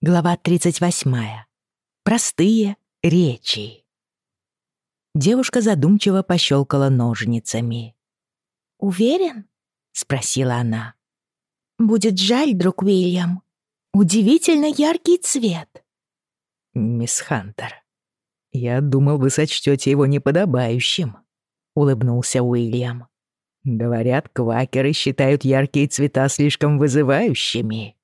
Глава 38. Простые речи. Девушка задумчиво пощелкала ножницами. «Уверен?» — спросила она. «Будет жаль, друг Уильям. Удивительно яркий цвет». «Мисс Хантер, я думал, вы сочтете его неподобающим», — улыбнулся Уильям. «Говорят, квакеры считают яркие цвета слишком вызывающими».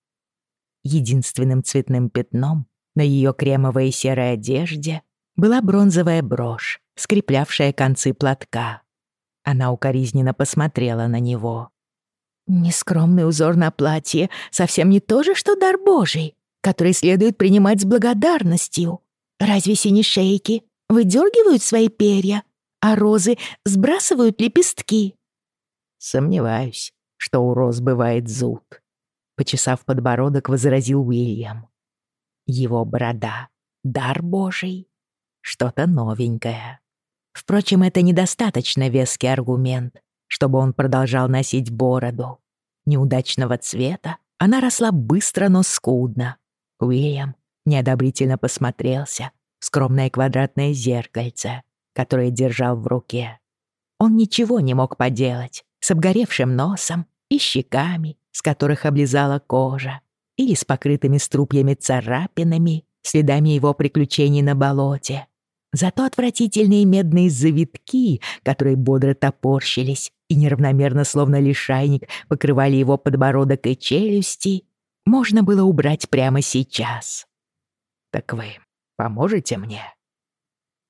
Единственным цветным пятном на ее кремовой серой одежде была бронзовая брошь, скреплявшая концы платка. Она укоризненно посмотрела на него. «Нескромный узор на платье совсем не то же, что дар Божий, который следует принимать с благодарностью. Разве синешейки выдергивают свои перья, а розы сбрасывают лепестки?» «Сомневаюсь, что у роз бывает зуд», Почесав подбородок, возразил Уильям. Его борода — дар божий. Что-то новенькое. Впрочем, это недостаточно веский аргумент, чтобы он продолжал носить бороду. Неудачного цвета она росла быстро, но скудно. Уильям неодобрительно посмотрелся в скромное квадратное зеркальце, которое держал в руке. Он ничего не мог поделать с обгоревшим носом и щеками, с которых облизала кожа, или с покрытыми струпьями царапинами, следами его приключений на болоте. Зато отвратительные медные завитки, которые бодро топорщились и неравномерно, словно лишайник, покрывали его подбородок и челюсти, можно было убрать прямо сейчас. «Так вы поможете мне?»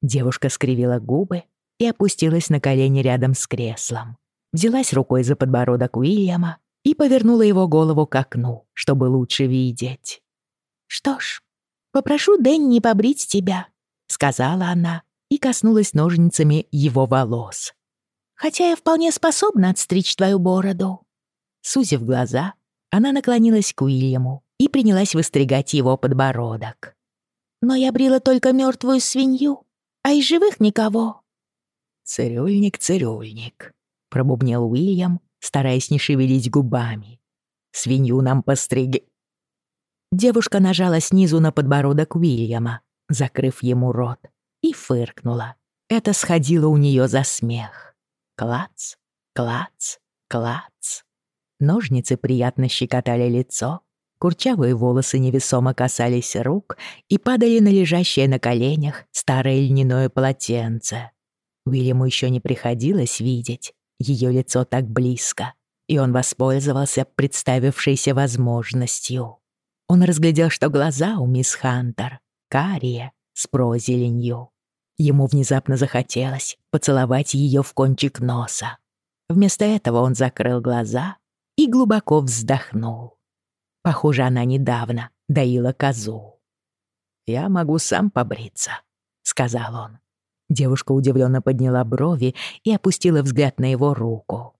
Девушка скривила губы и опустилась на колени рядом с креслом. Взялась рукой за подбородок Уильяма и повернула его голову к окну, чтобы лучше видеть. «Что ж, попрошу Дэнни побрить тебя», — сказала она и коснулась ножницами его волос. «Хотя я вполне способна отстричь твою бороду». Сузив глаза, она наклонилась к Уильяму и принялась выстригать его подбородок. «Но я брила только мертвую свинью, а из живых никого». «Цирюльник, цирюльник», — пробубнил Уильям стараясь не шевелить губами. «Свинью нам постриги...» Девушка нажала снизу на подбородок Уильяма, закрыв ему рот, и фыркнула. Это сходило у нее за смех. Клац, клац, клац. Ножницы приятно щекотали лицо, курчавые волосы невесомо касались рук и падали на лежащее на коленях старое льняное полотенце. Уильяму еще не приходилось видеть, ее лицо так близко, и он воспользовался представившейся возможностью. Он разглядел, что глаза у мисс Хантер карие с прозеленью. Ему внезапно захотелось поцеловать ее в кончик носа. Вместо этого он закрыл глаза и глубоко вздохнул. Похоже, она недавно доила козу. «Я могу сам побриться», — сказал он. Девушка удивленно подняла брови и опустила взгляд на его руку.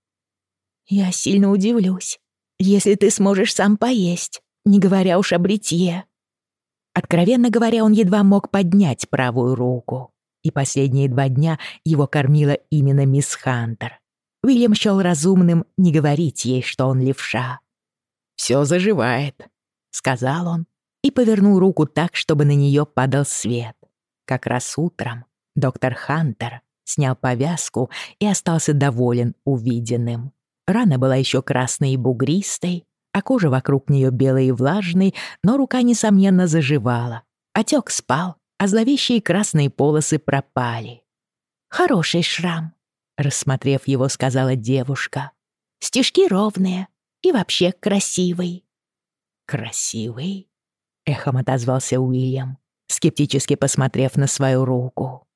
«Я сильно удивлюсь, если ты сможешь сам поесть, не говоря уж о бритье». Откровенно говоря, он едва мог поднять правую руку. И последние два дня его кормила именно мисс Хантер. Уильям счёл разумным не говорить ей, что он левша. «Всё заживает», — сказал он и повернул руку так, чтобы на неё падал свет. Как раз утром Доктор Хантер снял повязку и остался доволен увиденным. Рана была еще красной и бугристой, а кожа вокруг нее белой и влажной, но рука, несомненно, заживала. Отек спал, а зловещие красные полосы пропали. «Хороший шрам», — рассмотрев его, сказала девушка. «Стежки ровные и вообще красивый». «Красивый?» — эхом отозвался Уильям, скептически посмотрев на свою руку.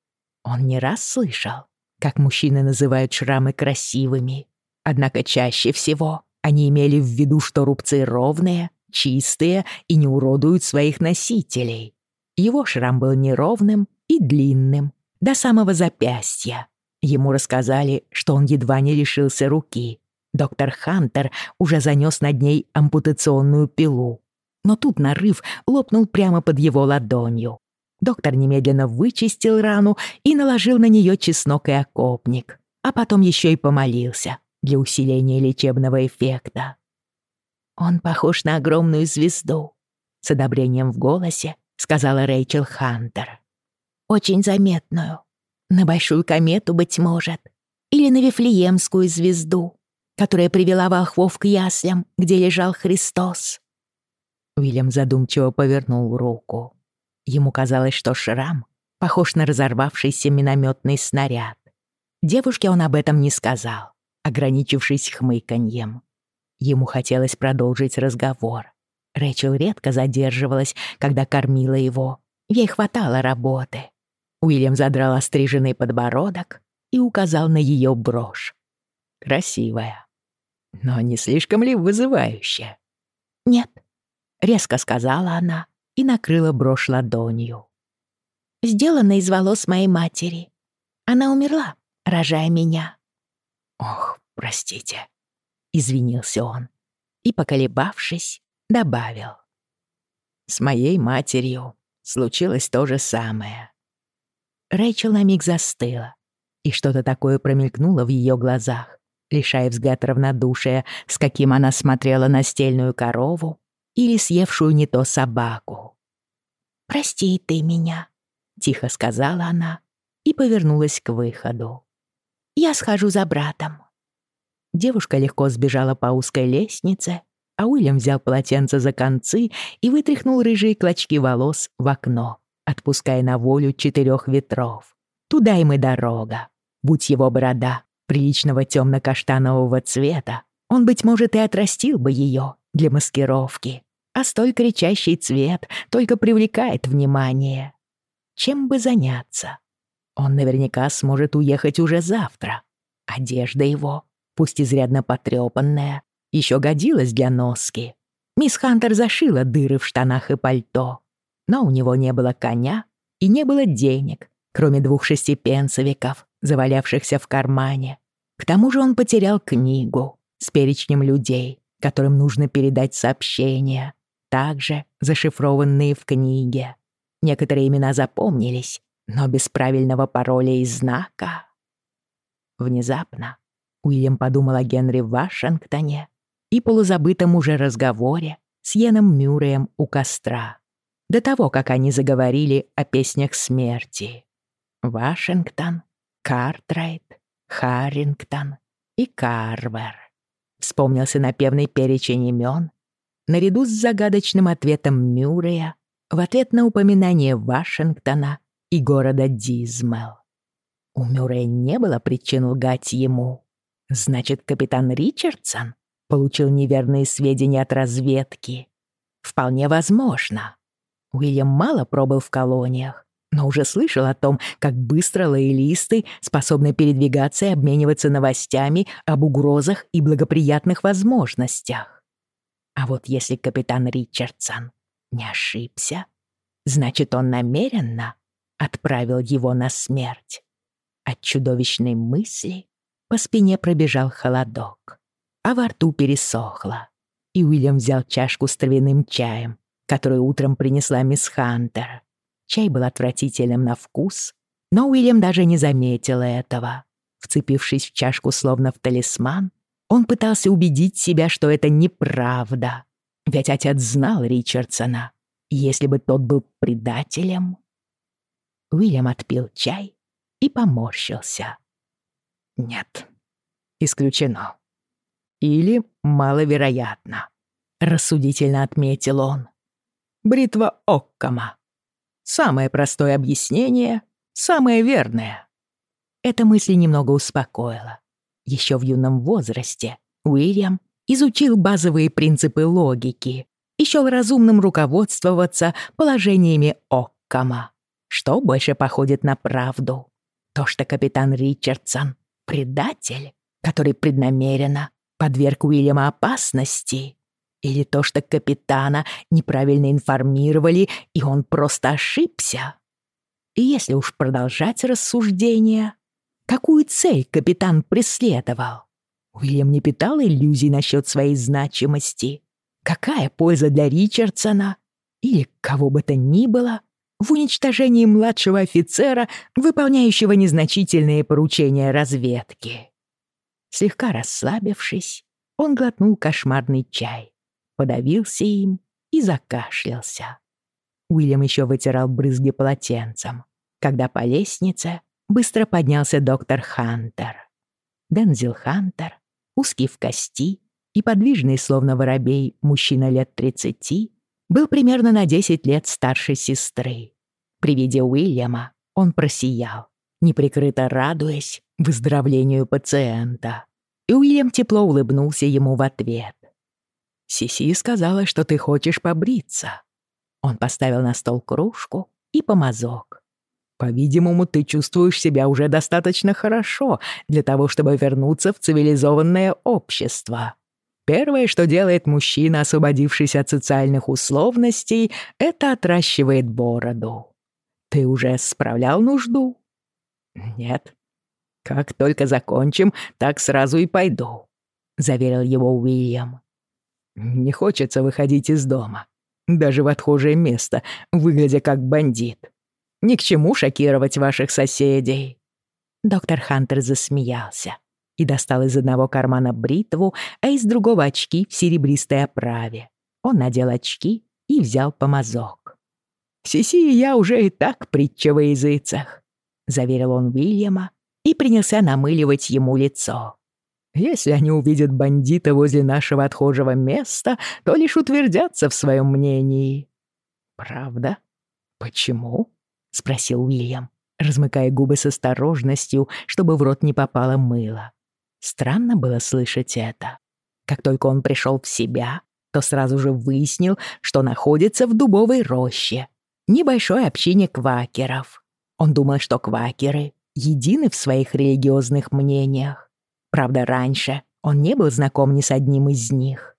Он не раз слышал, как мужчины называют шрамы красивыми. Однако чаще всего они имели в виду, что рубцы ровные, чистые и не уродуют своих носителей. Его шрам был неровным и длинным, до самого запястья. Ему рассказали, что он едва не лишился руки. Доктор Хантер уже занёс над ней ампутационную пилу. Но тут нарыв лопнул прямо под его ладонью. Доктор немедленно вычистил рану и наложил на нее чеснок и окопник, а потом еще и помолился для усиления лечебного эффекта. «Он похож на огромную звезду», с одобрением в голосе сказала Рэйчел Хантер. «Очень заметную. На большую комету, быть может. Или на Вифлеемскую звезду, которая привела волхвов к яслям, где лежал Христос». Уильям задумчиво повернул руку. Ему казалось, что шрам похож на разорвавшийся минометный снаряд. Девушке он об этом не сказал, ограничившись хмыканьем. Ему хотелось продолжить разговор. Рэчел редко задерживалась, когда кормила его. Ей хватало работы. Уильям задрал остриженный подбородок и указал на ее брошь. Красивая. Но не слишком ли вызывающая? «Нет», — резко сказала она и накрыла брошь ладонью. «Сделана из волос моей матери. Она умерла, рожая меня». «Ох, простите», — извинился он и, поколебавшись, добавил. «С моей матерью случилось то же самое». Рэйчел на миг застыла, и что-то такое промелькнуло в ее глазах, лишая взгляд равнодушия, с каким она смотрела на стельную корову или съевшую не то собаку. «Прости ты меня», — тихо сказала она и повернулась к выходу. «Я схожу за братом». Девушка легко сбежала по узкой лестнице, а Уильям взял полотенце за концы и вытряхнул рыжие клочки волос в окно, отпуская на волю четырех ветров. Туда им и дорога. Будь его борода приличного темно-каштанового цвета, он, быть может, и отрастил бы ее для маскировки. А столь кричащий цвет только привлекает внимание. Чем бы заняться? Он наверняка сможет уехать уже завтра. Одежда его, пусть изрядно потрепанная, еще годилась для носки. Мисс Хантер зашила дыры в штанах и пальто. Но у него не было коня и не было денег, кроме двух шестипенсовиков, завалявшихся в кармане. К тому же он потерял книгу с перечнем людей, которым нужно передать сообщения, также зашифрованные в книге. Некоторые имена запомнились, но без правильного пароля и знака. Внезапно Уильям подумал о Генри Вашингтоне и полузабытом уже разговоре с Йеном Мюрреем у костра, до того, как они заговорили о песнях смерти. Вашингтон, Картрайт, Харрингтон и Карвер. Вспомнился напевный перечень имен, наряду с загадочным ответом Мюррея в ответ на упоминание Вашингтона и города Дизмел. У Мюррея не было причин лгать ему. Значит, капитан Ричардсон получил неверные сведения от разведки. Вполне возможно. Уильям мало пробыл в колониях, но уже слышал о том, как быстро лоялисты способны передвигаться и обмениваться новостями об угрозах и благоприятных возможностях. А вот если капитан Ричардсон не ошибся, значит, он намеренно отправил его на смерть. От чудовищной мысли по спине пробежал холодок а во рту пересохло. И Уильям взял чашку с травяным чаем, которую утром принесла мисс Хантер. Чай был отвратительным на вкус, но Уильям даже не заметил этого. Вцепившись в чашку словно в талисман, он пытался убедить себя, что это неправда. Ведь отец знал Ричардсона. Если бы тот был предателем... Уильям отпил чай и поморщился. Нет, исключено. Или маловероятно, рассудительно отметил он. Бритва Оккама. Самое простое объяснение, самое верное. Эта мысль немного успокоила. Еще в юном возрасте Уильям изучил базовые принципы логики и счел разумным руководствоваться положениями Оккама. Что больше походит на правду? То, что капитан Ричардсон — предатель, который преднамеренно подверг Уильяма опасности? Или то, что капитана неправильно информировали, и он просто ошибся? И если уж продолжать рассуждение, какую цель капитан преследовал? Уильям не питал иллюзий насчет своей значимости. Какая польза для Ричардсона или кого бы то ни было в уничтожении младшего офицера, выполняющего незначительные поручения разведки? Слегка расслабившись, он глотнул кошмарный чай, подавился им и закашлялся. Уильям еще вытирал брызги полотенцем, когда по лестнице быстро поднялся доктор Хантер. Дензил Хантер, узкий в кости и подвижный, словно воробей, мужчина лет тридцати, был примерно на десять лет старше сестры. При виде Уильяма он просиял, неприкрыто радуясь выздоровлению пациента. И Уильям тепло улыбнулся ему в ответ. «Сиси сказала, что ты хочешь побриться». Он поставил на стол кружку и помазок. «По-видимому, ты чувствуешь себя уже достаточно хорошо для того, чтобы вернуться в цивилизованное общество. Первое, что делает мужчина, освободившись от социальных условностей, это отращивает бороду. Ты уже справлял нужду?» «Нет», «Как только закончим, так сразу и пойду», — заверил его Уильям. «Не хочется выходить из дома, даже в отхожее место, выглядя как бандит. Ни к чему шокировать ваших соседей». Доктор Хантер засмеялся и достал из одного кармана бритву, а из другого очки в серебристой оправе. Он надел очки и взял помазок. «Сиси и я уже и так притча во языцах», — заверил он Уильяма, и принялся намыливать ему лицо. «Если они увидят бандита возле нашего отхожего места, то лишь утвердятся в своем мнении». «Правда? Почему?» — спросил Уильям, размыкая губы с осторожностью, чтобы в рот не попало мыло. Странно было слышать это. Как только он пришел в себя, то сразу же выяснил, что находится в дубовой роще, небольшой общине квакеров. Он думал, что квакеры едины в своих религиозных мнениях. Правда, раньше он не был знаком ни с одним из них.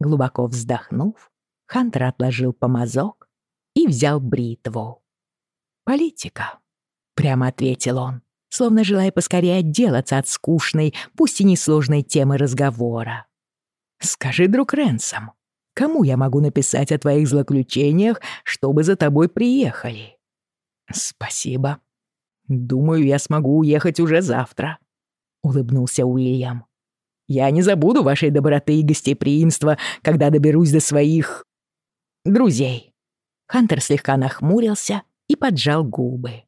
Глубоко вздохнув, Хантер отложил помазок и взял бритву. «Политика», — прямо ответил он, словно желая поскорее отделаться от скучной, пусть и несложной темы разговора. «Скажи, друг Ренсом, кому я могу написать о твоих злоключениях, чтобы за тобой приехали?» «Спасибо», «Думаю, я смогу уехать уже завтра», — улыбнулся Уильям. «Я не забуду вашей доброты и гостеприимства, когда доберусь до своих... друзей». Хантер слегка нахмурился и поджал губы.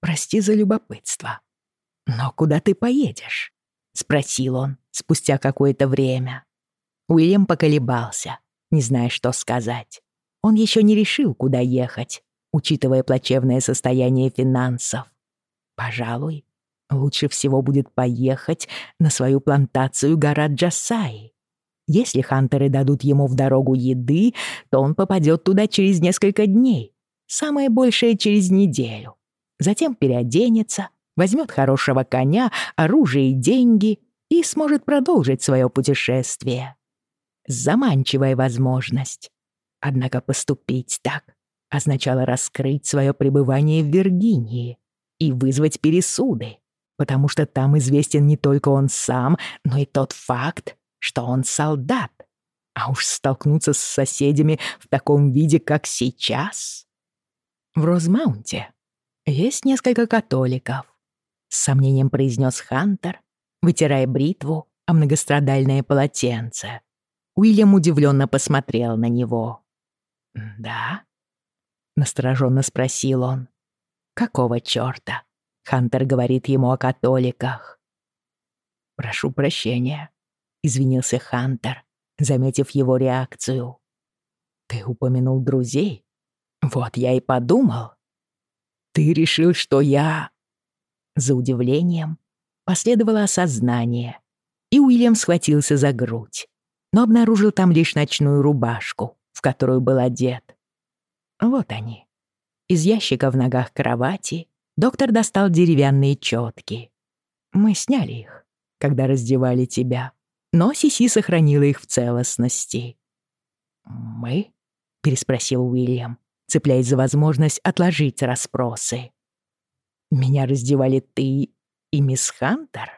«Прости за любопытство. Но куда ты поедешь?» — спросил он спустя какое-то время. Уильям поколебался, не зная, что сказать. Он еще не решил, куда ехать, учитывая плачевное состояние финансов. Пожалуй, лучше всего будет поехать на свою плантацию гора Джасаи. Если хантеры дадут ему в дорогу еды, то он попадет туда через несколько дней, самое большее через неделю. Затем переоденется, возьмет хорошего коня, оружие и деньги и сможет продолжить свое путешествие. Заманчивая возможность. Однако поступить так означало раскрыть свое пребывание в Виргинии и вызвать пересуды, потому что там известен не только он сам, но и тот факт, что он солдат. А уж столкнуться с соседями в таком виде, как сейчас. В Розмаунте есть несколько католиков, с сомнением произнес Хантер, вытирая бритву о многострадальное полотенце. Уильям удивленно посмотрел на него. «Да?» — настороженно спросил он. «Какого чёрта?» — Хантер говорит ему о католиках. «Прошу прощения», — извинился Хантер, заметив его реакцию. «Ты упомянул друзей? Вот я и подумал. Ты решил, что я...» За удивлением последовало осознание, и Уильям схватился за грудь, но обнаружил там лишь ночную рубашку, в которую был одет. Вот они. Из ящика в ногах кровати доктор достал деревянные четки. Мы сняли их, когда раздевали тебя, но Сиси сохранила их в целостности. «Мы?» — переспросил Уильям, цепляясь за возможность отложить расспросы. «Меня раздевали ты и мисс Хантер?»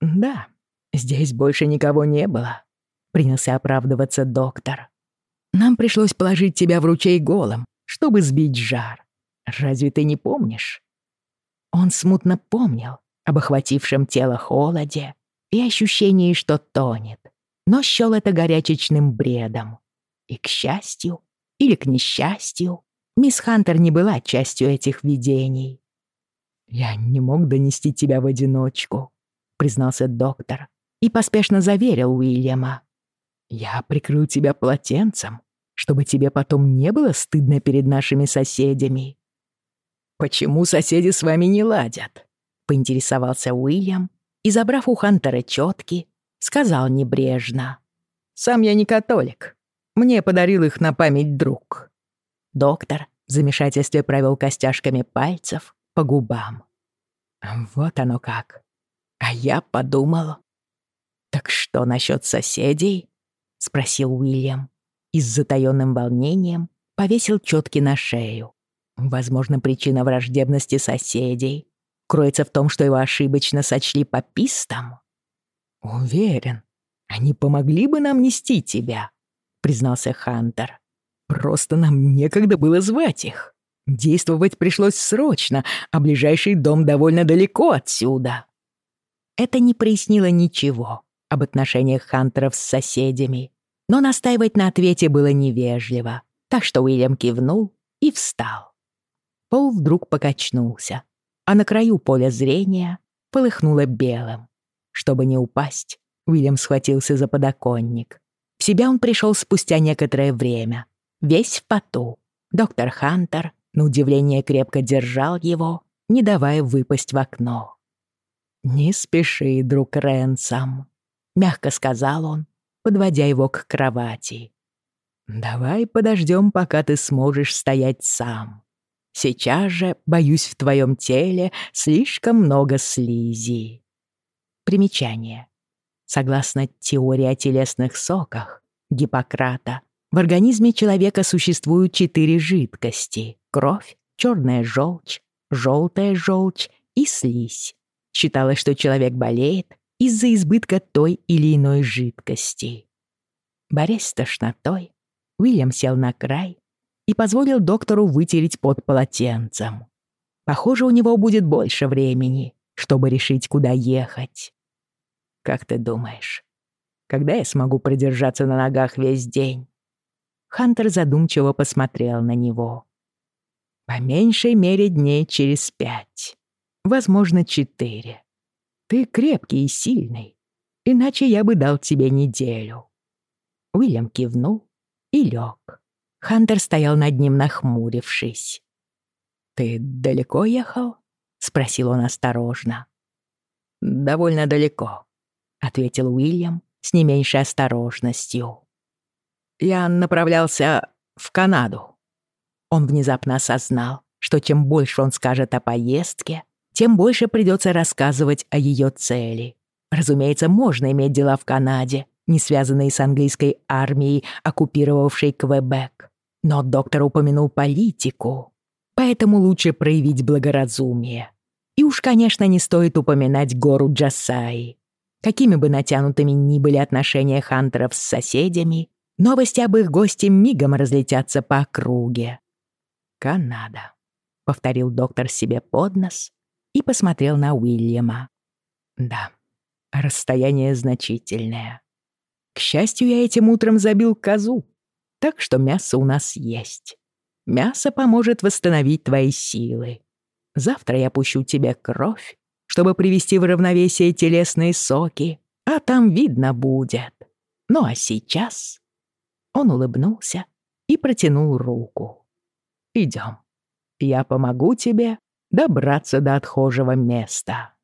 «Да, здесь больше никого не было», — принялся оправдываться доктор. Нам пришлось положить тебя в ручей голым, чтобы сбить жар. Разве ты не помнишь?» Он смутно помнил об охватившем тело холоде и ощущении, что тонет, но счёл это горячечным бредом. И к счастью или к несчастью, мисс Хантер не была частью этих видений. «Я не мог донести тебя в одиночку», — признался доктор и поспешно заверил Уильяма. «Я прикрыл тебя полотенцем, чтобы тебе потом не было стыдно перед нашими соседями». «Почему соседи с вами не ладят?» — поинтересовался Уильям и, забрав у Хантера четки, сказал небрежно. «Сам я не католик. Мне подарил их на память друг». Доктор в замешательстве провел костяшками пальцев по губам. «Вот оно как. А я подумал...» «Так что насчет соседей?» — спросил Уильям и с затаённым волнением повесил четки на шею. Возможно, причина враждебности соседей кроется в том, что его ошибочно сочли попистом. «Уверен, они помогли бы нам нести тебя», — признался Хантер. «Просто нам некогда было звать их. Действовать пришлось срочно, а ближайший дом довольно далеко отсюда». Это не прояснило ничего об отношениях Хантеров с соседями, но настаивать на ответе было невежливо, так что Уильям кивнул и встал. Пол вдруг покачнулся, а на краю поля зрения полыхнуло белым. Чтобы не упасть, Уильям схватился за подоконник. В себя он пришел спустя некоторое время, весь в поту. Доктор Хантер, на удивление, крепко держал его, не давая выпасть в окно. «Не спеши, друг Ренсом», — мягко сказал он, подводя его к кровати. «Давай подождем, пока ты сможешь стоять сам. Сейчас же, боюсь, в твоем теле слишком много слизи». Примечание. Согласно теории о телесных соках Гиппократа, в организме человека существуют четыре жидкости — кровь, черная желчь, желтая желчь и слизь. Считалось, что человек болеет из-за избытка той или иной жидкости. Борясь с тошнотой, Уильям сел на край и позволил доктору вытереть под полотенцем. Похоже, у него будет больше времени, чтобы решить, куда ехать. Как ты думаешь, когда я смогу продержаться на ногах весь день?» Хантер задумчиво посмотрел на него. «По меньшей мере дней через пять. Возможно, четыре. Ты крепкий и сильный, иначе я бы дал тебе неделю». Уильям кивнул и лег. Хантер стоял над ним, нахмурившись. «Ты далеко ехал?» — спросил он осторожно. «Довольно далеко», — ответил Уильям с не меньшей осторожностью. «Я направлялся в Канаду». Он внезапно осознал, что чем больше он скажет о поездке, тем больше придется рассказывать о ее цели. Разумеется, можно иметь дела в Канаде, не связанные с английской армией, оккупировавшей Квебек. Но доктор упомянул политику, поэтому лучше проявить благоразумие. И уж, конечно, не стоит упоминать гору Джасаи. Какими бы натянутыми ни были отношения Хантеров с соседями, новости об их госте мигом разлетятся по округе. «Канада», — повторил доктор себе под нос и посмотрел на Уильяма. «Да, расстояние значительное. К счастью, я этим утром забил козу, так что мясо у нас есть. Мясо поможет восстановить твои силы. Завтра я пущу тебе кровь, чтобы привести в равновесие телесные соки, а там видно будет. Ну а сейчас...» Он улыбнулся и протянул руку. «Идем. Я помогу тебе добраться до отхожего места».